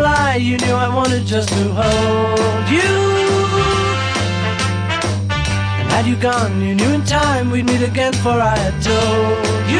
lie, you knew I wanted just to hold you. And had you gone, you knew in time we'd meet again, for I had told you.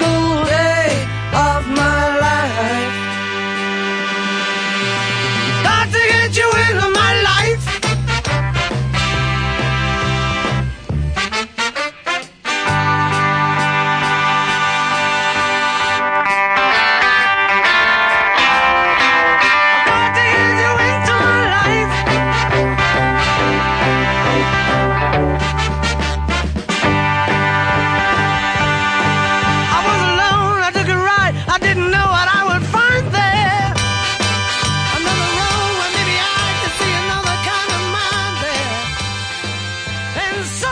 so